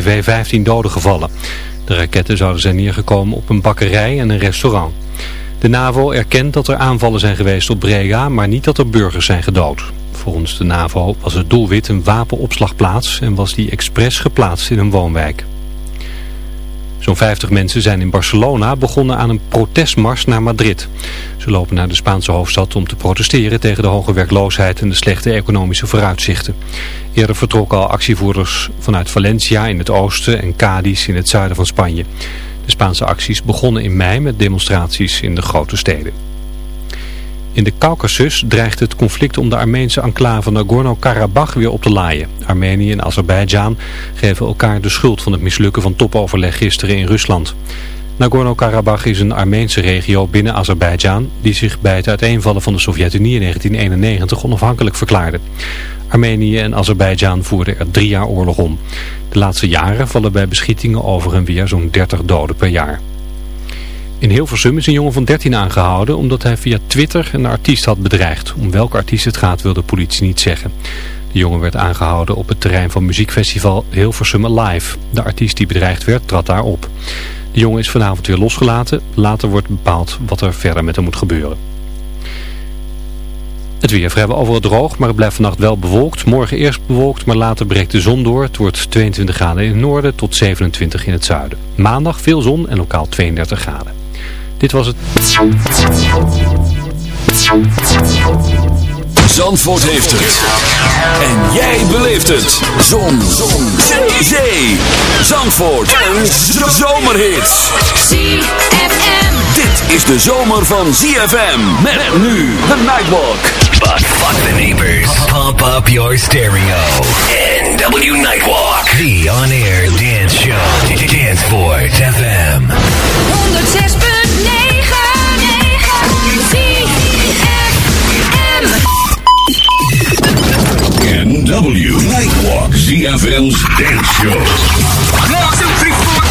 TV 15 doden gevallen. De raketten zouden zijn neergekomen op een bakkerij en een restaurant. De NAVO erkent dat er aanvallen zijn geweest op Brega, maar niet dat er burgers zijn gedood. Volgens de NAVO was het doelwit een wapenopslagplaats en was die expres geplaatst in een woonwijk. Zo'n 50 mensen zijn in Barcelona begonnen aan een protestmars naar Madrid. Ze lopen naar de Spaanse hoofdstad om te protesteren tegen de hoge werkloosheid en de slechte economische vooruitzichten. Eerder vertrokken al actievoerders vanuit Valencia in het oosten en Cadiz in het zuiden van Spanje. De Spaanse acties begonnen in mei met demonstraties in de grote steden. In de Caucasus dreigt het conflict om de Armeense enclave Nagorno-Karabakh weer op te laaien. Armenië en Azerbeidzjan geven elkaar de schuld van het mislukken van topoverleg gisteren in Rusland. Nagorno-Karabakh is een Armeense regio binnen Azerbeidzjan die zich bij het uiteenvallen van de Sovjet-Unie in 1991 onafhankelijk verklaarde. Armenië en Azerbeidzjan voerden er drie jaar oorlog om. De laatste jaren vallen bij beschietingen over en weer zo'n 30 doden per jaar. In Hilversum is een jongen van 13 aangehouden omdat hij via Twitter een artiest had bedreigd. Om welke artiest het gaat wil de politie niet zeggen. De jongen werd aangehouden op het terrein van muziekfestival Hilversum Alive. De artiest die bedreigd werd trad daar op. De jongen is vanavond weer losgelaten. Later wordt bepaald wat er verder met hem moet gebeuren. Het weer vrijwel overal droog, maar het blijft vannacht wel bewolkt. Morgen eerst bewolkt, maar later breekt de zon door. Het wordt 22 graden in het noorden tot 27 in het zuiden. Maandag veel zon en lokaal 32 graden. Dit was het. Zandvoort heeft het. En jij beleeft het. Zon. Zon. Zee. Zandvoort. Een zomerhit. ZFM. Dit is de zomer van ZFM. Met nu de Nightwalk. But fuck the neighbors. Pump up your stereo. NW Nightwalk. The on-air dance show. Danceport FM. 106.9 ZFM. NW Nightwalk. ZFM's dance show. Three, four,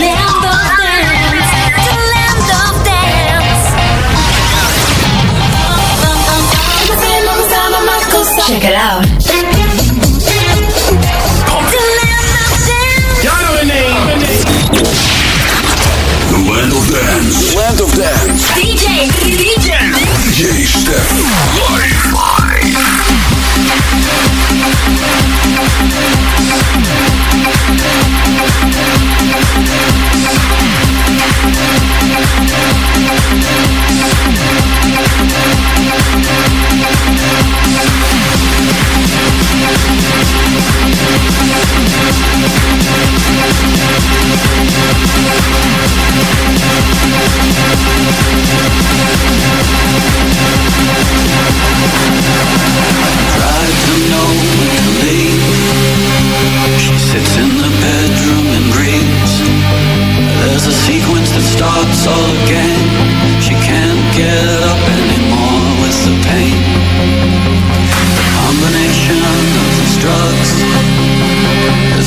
land of dance. The land of dance. Check it out. The land of dance. Land of dance. DJ, DJ. DJ Stef.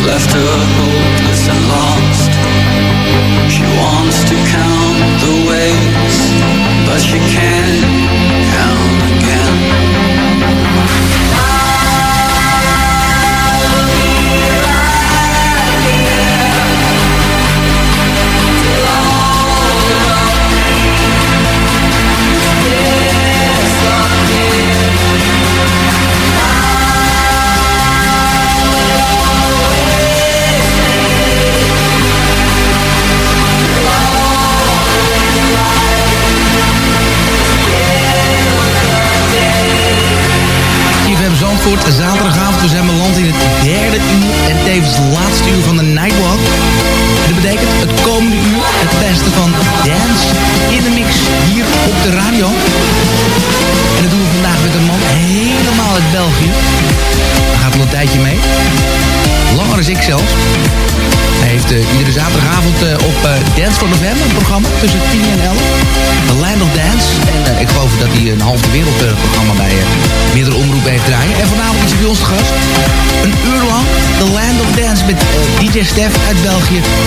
Left her hopeless and lost. She wants to count Cause you can't count. DJ Stef uit België.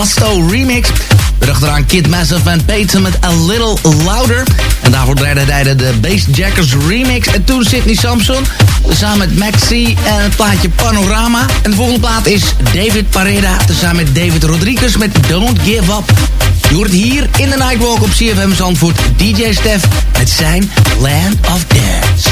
Basto Remix. Erachteraan Kid Massive en Peyton met A Little Louder. En daarvoor draaide de Bassjackers remix. En toen Sidney Samson, samen met Maxi en het plaatje Panorama. En de volgende plaat is David Pareda, samen met David Rodriguez met Don't Give Up. Je hoort hier in de Nightwalk op CFM Zandvoort DJ Stef met zijn Land of Dance.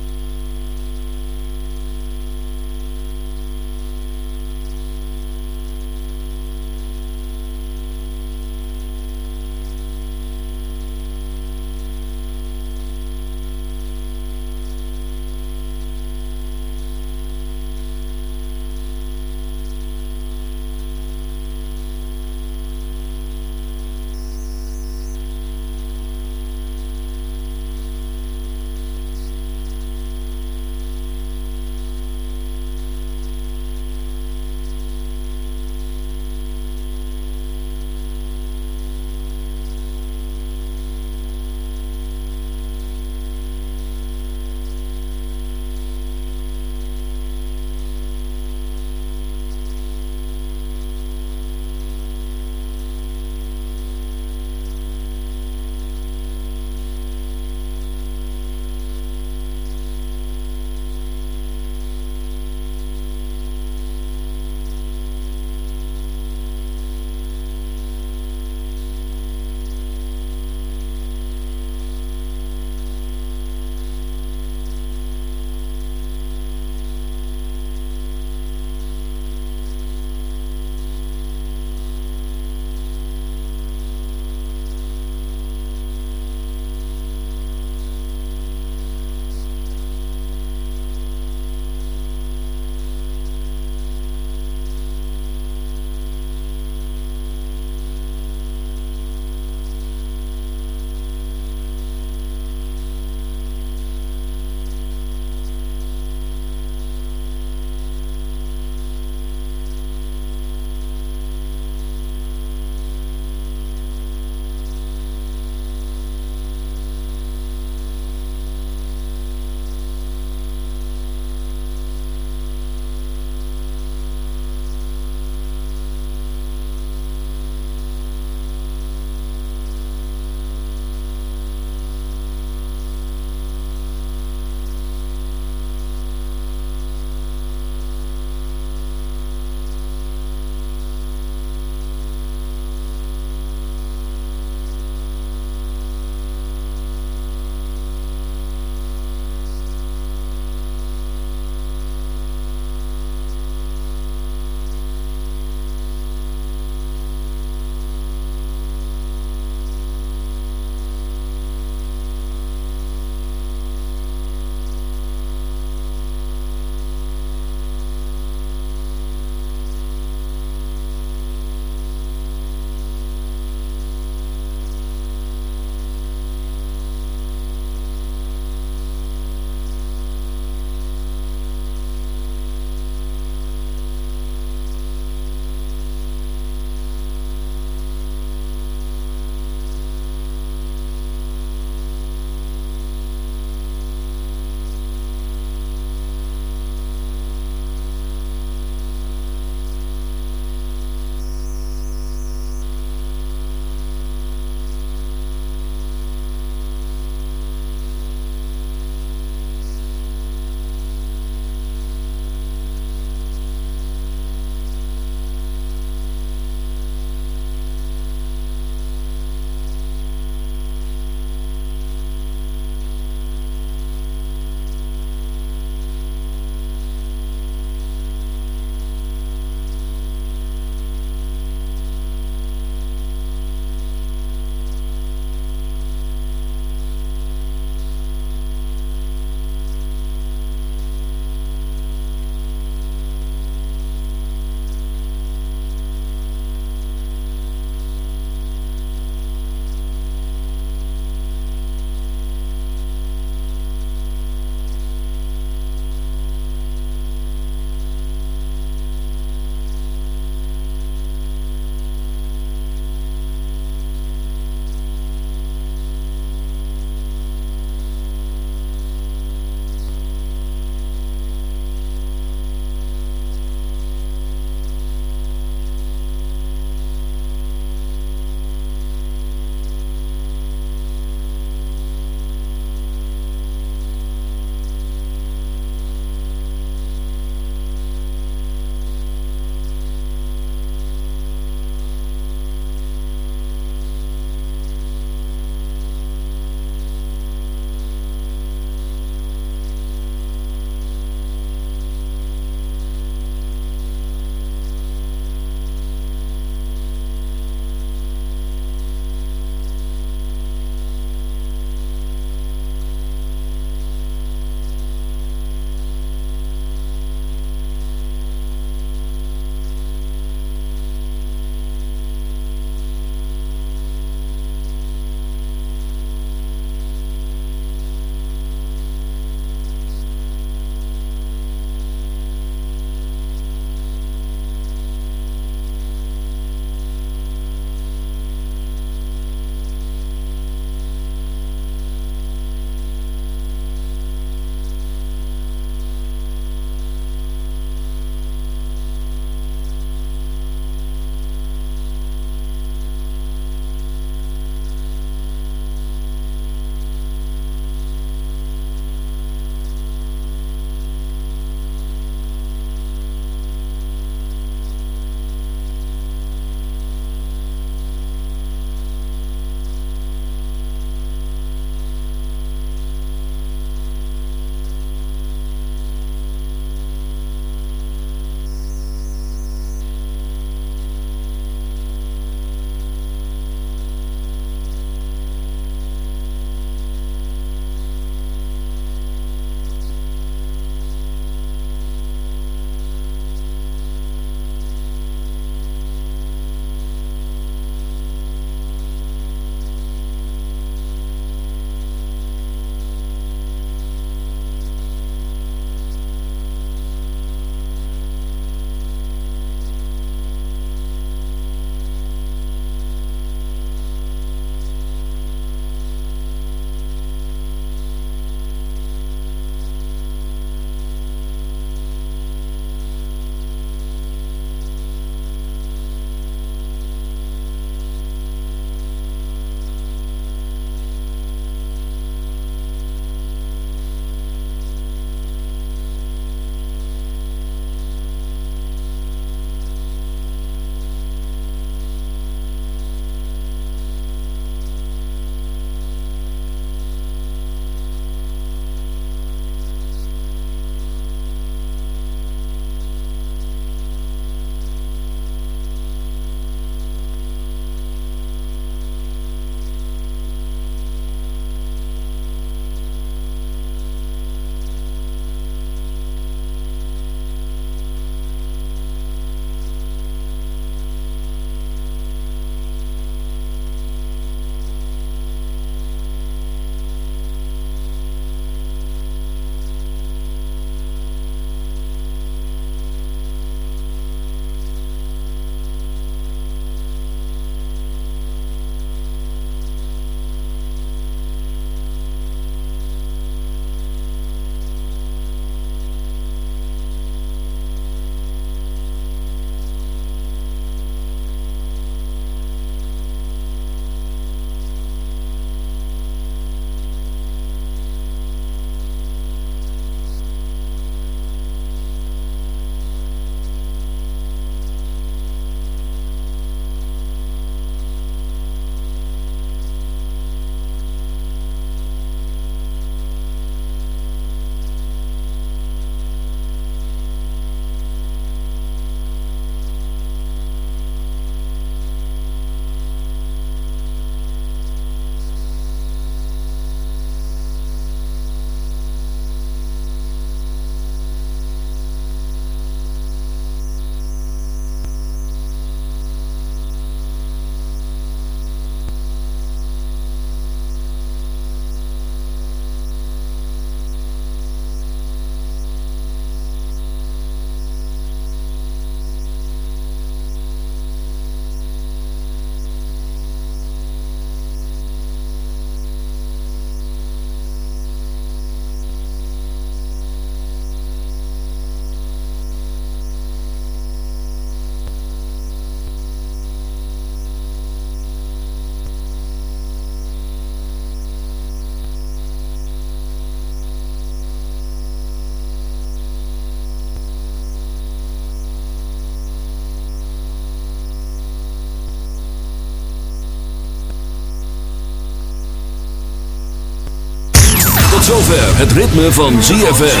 Zover het ritme van ZFM.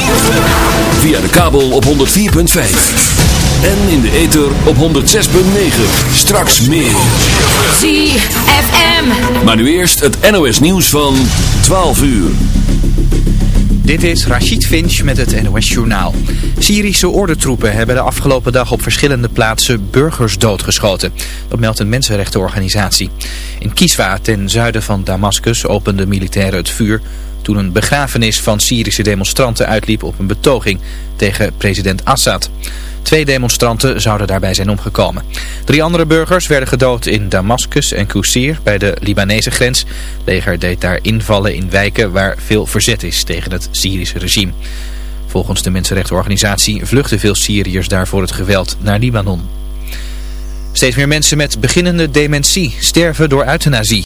Via de kabel op 104.5. En in de ether op 106.9. Straks meer. ZFM. Maar nu eerst het NOS nieuws van 12 uur. Dit is Rachid Finch met het NOS Journaal. Syrische ordentroepen hebben de afgelopen dag op verschillende plaatsen burgers doodgeschoten. Dat meldt een mensenrechtenorganisatie. In Kiswa, ten zuiden van Damascus, openden militairen het vuur... toen een begrafenis van Syrische demonstranten uitliep op een betoging tegen president Assad. Twee demonstranten zouden daarbij zijn omgekomen. Drie andere burgers werden gedood in Damascus en Kousir bij de Libanese grens. Het leger deed daar invallen in wijken waar veel verzet is tegen het Syrische regime. Volgens de mensenrechtenorganisatie vluchten veel Syriërs daar voor het geweld naar Libanon. Steeds meer mensen met beginnende dementie sterven door euthanasie.